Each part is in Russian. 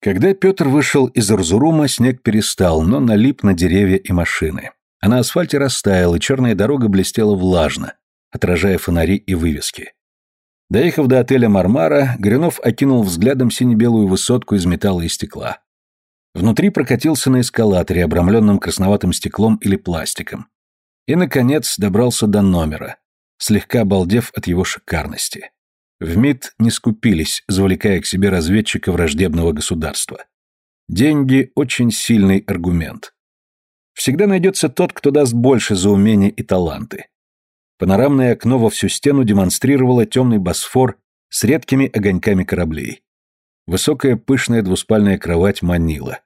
Когда Петр вышел из Арзурума, снег перестал, но налип на деревья и машины. А на асфальте растаял, и черная дорога блестела влажно, отражая фонари и вывески. Доехав до отеля «Мармара», Гринов окинул взглядом сине-белую высотку из металла и стекла. Внутри прокатился на эскалаторе, обрамленном красноватым стеклом или пластиком. И, наконец, добрался до номера, слегка обалдев от его шикарности. В МИД не скупились, завлекая к себе разведчика враждебного государства. Деньги – очень сильный аргумент. Всегда найдется тот, кто даст больше за умения и таланты. Панорамное окно во всю стену демонстрировало темный Босфор с редкими огоньками кораблей. Высокая пышная двуспальная кровать манила.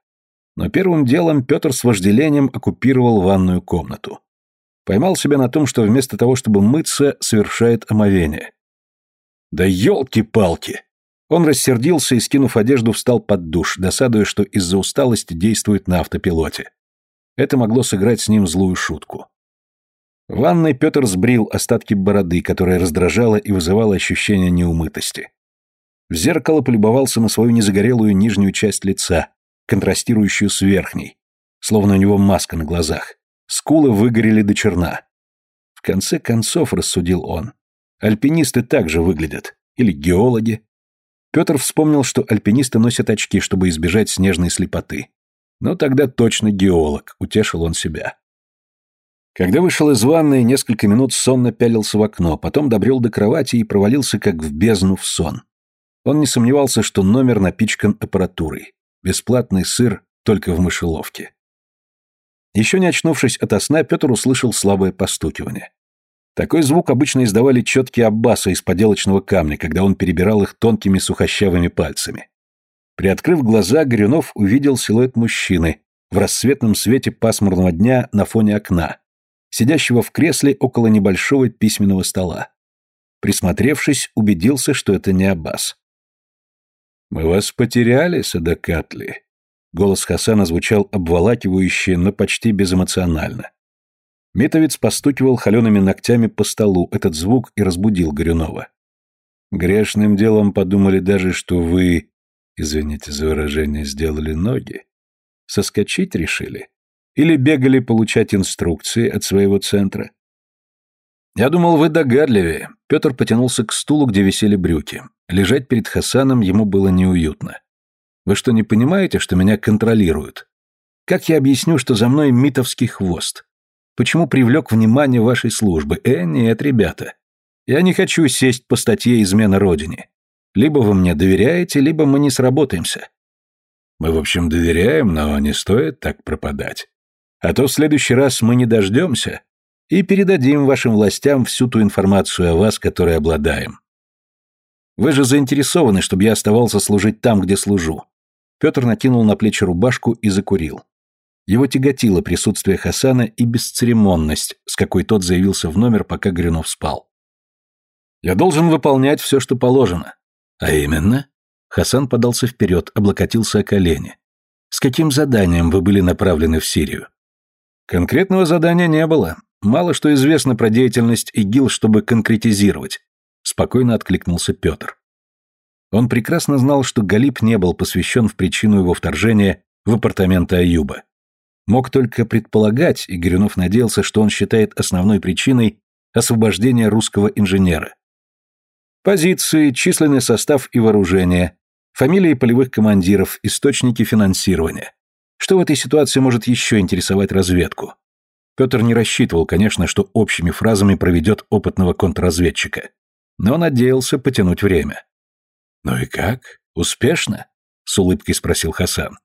Но первым делом Петр с вожделением оккупировал ванную комнату. Поймал себя на том, что вместо того, чтобы мыться, совершает омовение. Да елки-палки! Он рассердился и, скинув одежду, встал под душ, досадуя, что из-за усталости действует на автопилоте. Это могло сыграть с ним злую шутку. В ванной Петр сбрил остатки бороды, которая раздражала и вызывала ощущение неумытости. В зеркало полюбовался на свою незагорелую нижнюю часть лица, контрастирующую с верхней, словно у него маска на глазах. Скулы выгорели до черна. В конце концов, рассудил он, Альпинисты также выглядят. Или геологи. Петр вспомнил, что альпинисты носят очки, чтобы избежать снежной слепоты. Но тогда точно геолог, утешил он себя. Когда вышел из ванной, несколько минут сонно пялился в окно, потом добрел до кровати и провалился как в бездну в сон. Он не сомневался, что номер напичкан аппаратурой. Бесплатный сыр только в мышеловке. Еще не очнувшись ото сна, Петр услышал слабое постукивание. Такой звук обычно издавали четкие аббасы из поделочного камня, когда он перебирал их тонкими сухощавыми пальцами. Приоткрыв глаза, Горюнов увидел силуэт мужчины в рассветном свете пасмурного дня на фоне окна, сидящего в кресле около небольшого письменного стола. Присмотревшись, убедился, что это не Аббас. «Мы вас потеряли, Садакатли», — голос Хасана звучал обволакивающе, но почти безэмоционально. Митовец постукивал холеными ногтями по столу, этот звук и разбудил Горюнова. «Грешным делом подумали даже, что вы, извините за выражение, сделали ноги. Соскочить решили? Или бегали получать инструкции от своего центра?» «Я думал, вы догадливее». Петр потянулся к стулу, где висели брюки. Лежать перед Хасаном ему было неуютно. «Вы что, не понимаете, что меня контролируют? Как я объясню, что за мной митовский хвост?» почему привлек внимание вашей службы. Э, нет, ребята. Я не хочу сесть по статье «Измена Родине». Либо вы мне доверяете, либо мы не сработаемся. Мы, в общем, доверяем, но не стоит так пропадать. А то в следующий раз мы не дождемся и передадим вашим властям всю ту информацию о вас, которой обладаем. Вы же заинтересованы, чтобы я оставался служить там, где служу. Петр накинул на плечи рубашку и закурил. Его тяготило присутствие Хасана и бесцеремонность, с какой тот заявился в номер, пока Гринов спал. «Я должен выполнять все, что положено». «А именно?» Хасан подался вперед, облокотился о колени. «С каким заданием вы были направлены в Сирию?» «Конкретного задания не было. Мало что известно про деятельность ИГИЛ, чтобы конкретизировать», — спокойно откликнулся Петр. Он прекрасно знал, что Галип не был посвящен в причину его вторжения в апартаменты Аюба мог только предполагать, и Горюнов надеялся, что он считает основной причиной освобождения русского инженера. Позиции, численный состав и вооружение, фамилии полевых командиров, источники финансирования. Что в этой ситуации может еще интересовать разведку? Петр не рассчитывал, конечно, что общими фразами проведет опытного контрразведчика, но надеялся потянуть время. «Ну и как? Успешно?» — с улыбкой спросил Хасан.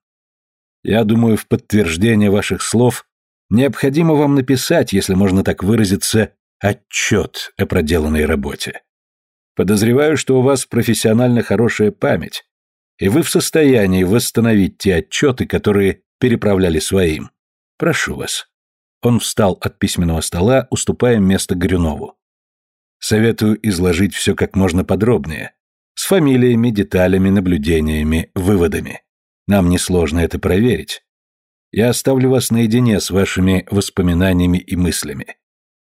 Я думаю, в подтверждение ваших слов необходимо вам написать, если можно так выразиться, отчет о проделанной работе. Подозреваю, что у вас профессионально хорошая память, и вы в состоянии восстановить те отчеты, которые переправляли своим. Прошу вас. Он встал от письменного стола, уступая место Горюнову. Советую изложить все как можно подробнее, с фамилиями, деталями, наблюдениями, выводами. Нам несложно это проверить. Я оставлю вас наедине с вашими воспоминаниями и мыслями.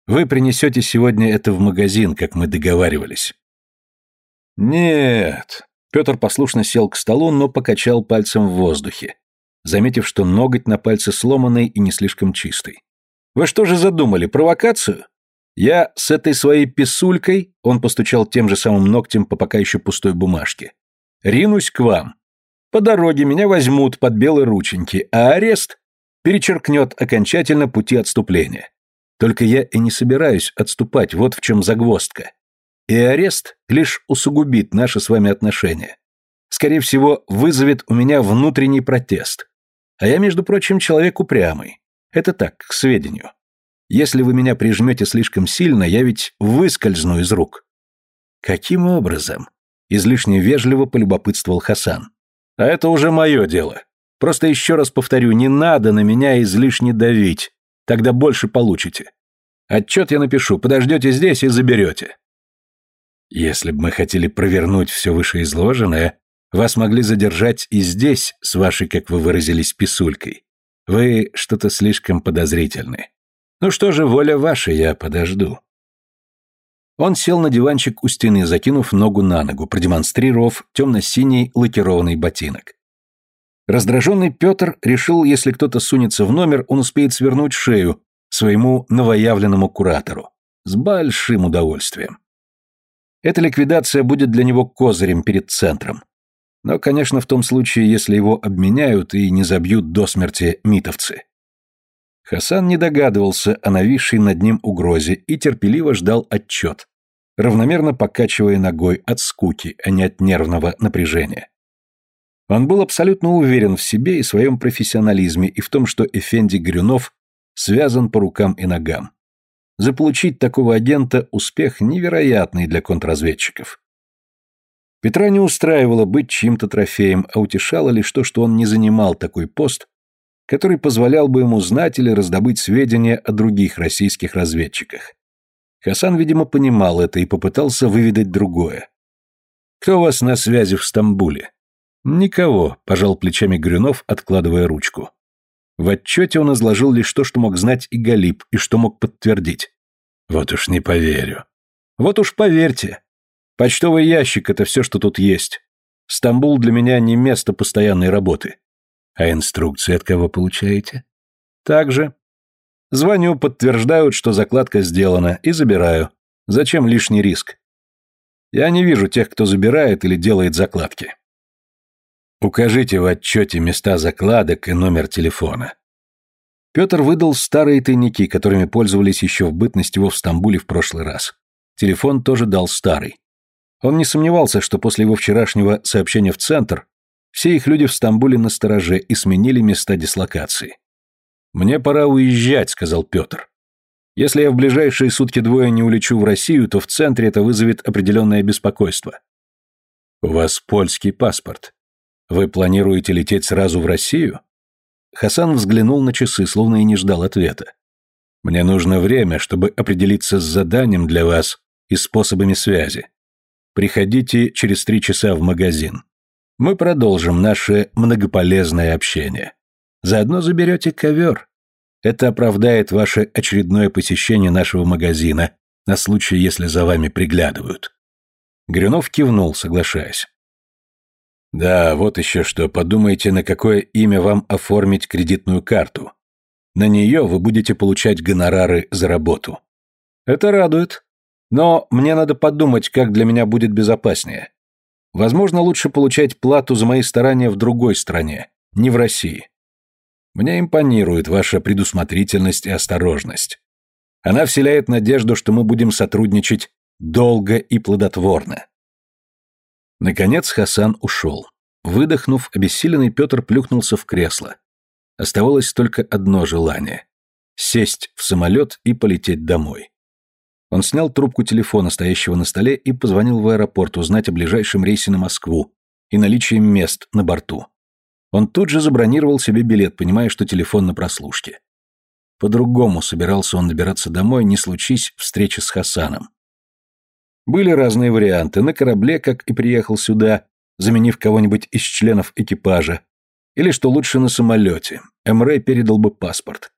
Вы принесете сегодня это в магазин, как мы договаривались». «Нет». Петр послушно сел к столу, но покачал пальцем в воздухе, заметив, что ноготь на пальце сломанный и не слишком чистый. «Вы что же задумали, провокацию?» Я с этой своей писулькой, он постучал тем же самым ногтем по пока еще пустой бумажке, ринусь к вам. По дороге меня возьмут под белые рученьки, а арест перечеркнет окончательно пути отступления. Только я и не собираюсь отступать, вот в чем загвоздка. И арест лишь усугубит наши с вами отношения. Скорее всего, вызовет у меня внутренний протест. А я, между прочим, человек упрямый. Это так, к сведению. Если вы меня прижмете слишком сильно, я ведь выскользну из рук». «Каким образом?» – излишне вежливо полюбопытствовал Хасан. А это уже мое дело. Просто еще раз повторю, не надо на меня излишне давить. Тогда больше получите. Отчет я напишу, подождете здесь и заберете. Если бы мы хотели провернуть все вышеизложенное, вас могли задержать и здесь с вашей, как вы выразились, писулькой. Вы что-то слишком подозрительны. Ну что же, воля ваша, я подожду. Он сел на диванчик у стены, закинув ногу на ногу, продемонстрировав темно-синий лакированный ботинок. Раздраженный Петр решил, если кто-то сунется в номер, он успеет свернуть шею своему новоявленному куратору. С большим удовольствием. Эта ликвидация будет для него козырем перед центром. Но, конечно, в том случае, если его обменяют и не забьют до смерти митовцы. Хасан не догадывался о нависшей над ним угрозе и терпеливо ждал отчет, равномерно покачивая ногой от скуки, а не от нервного напряжения. Он был абсолютно уверен в себе и своем профессионализме и в том, что Эфенди Грюнов связан по рукам и ногам. Заполучить такого агента – успех невероятный для контрразведчиков. Петра не устраивало быть чьим-то трофеем, а утешало лишь то, что он не занимал такой пост, который позволял бы ему знать или раздобыть сведения о других российских разведчиках. Хасан, видимо, понимал это и попытался выведать другое. «Кто у вас на связи в Стамбуле?» «Никого», – пожал плечами Грюнов, откладывая ручку. В отчете он изложил лишь то, что мог знать и Галип, и что мог подтвердить. «Вот уж не поверю». «Вот уж поверьте. Почтовый ящик – это все, что тут есть. Стамбул для меня не место постоянной работы. А инструкции от кого получаете? Также. Звоню, подтверждают, что закладка сделана, и забираю. Зачем лишний риск? Я не вижу тех, кто забирает или делает закладки. Укажите в отчете места закладок и номер телефона. Петр выдал старые тайники, которыми пользовались еще в бытность его в Стамбуле в прошлый раз. Телефон тоже дал старый. Он не сомневался, что после его вчерашнего сообщения в центр все их люди в Стамбуле на стороже и сменили места дислокации. «Мне пора уезжать», — сказал Петр. «Если я в ближайшие сутки-двое не улечу в Россию, то в центре это вызовет определенное беспокойство». «У вас польский паспорт. Вы планируете лететь сразу в Россию?» Хасан взглянул на часы, словно и не ждал ответа. «Мне нужно время, чтобы определиться с заданием для вас и способами связи. Приходите через три часа в магазин. Мы продолжим наше многополезное общение. Заодно заберете ковер. Это оправдает ваше очередное посещение нашего магазина на случай, если за вами приглядывают». Грюнов кивнул, соглашаясь. «Да, вот еще что. Подумайте, на какое имя вам оформить кредитную карту. На нее вы будете получать гонорары за работу». «Это радует. Но мне надо подумать, как для меня будет безопаснее. Возможно, лучше получать плату за мои старания в другой стране, не в России. Мне импонирует ваша предусмотрительность и осторожность. Она вселяет надежду, что мы будем сотрудничать долго и плодотворно. Наконец Хасан ушел. Выдохнув, обессиленный Петр плюхнулся в кресло. Оставалось только одно желание — сесть в самолет и полететь домой. Он снял трубку телефона, стоящего на столе, и позвонил в аэропорт узнать о ближайшем рейсе на Москву и наличии мест на борту. Он тут же забронировал себе билет, понимая, что телефон на прослушке. По-другому собирался он добираться домой, не случись встречи с Хасаном. Были разные варианты. На корабле, как и приехал сюда, заменив кого-нибудь из членов экипажа. Или, что лучше, на самолете. Эмрей передал бы паспорт.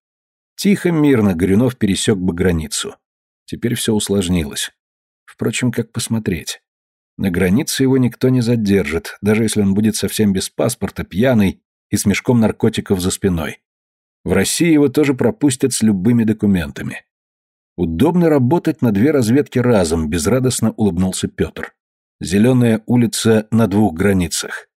Тихо, мирно Горюнов пересек бы границу. Теперь все усложнилось. Впрочем, как посмотреть? На границе его никто не задержит, даже если он будет совсем без паспорта, пьяный и с мешком наркотиков за спиной. В России его тоже пропустят с любыми документами. Удобно работать на две разведки разом, безрадостно улыбнулся Петр. Зеленая улица на двух границах.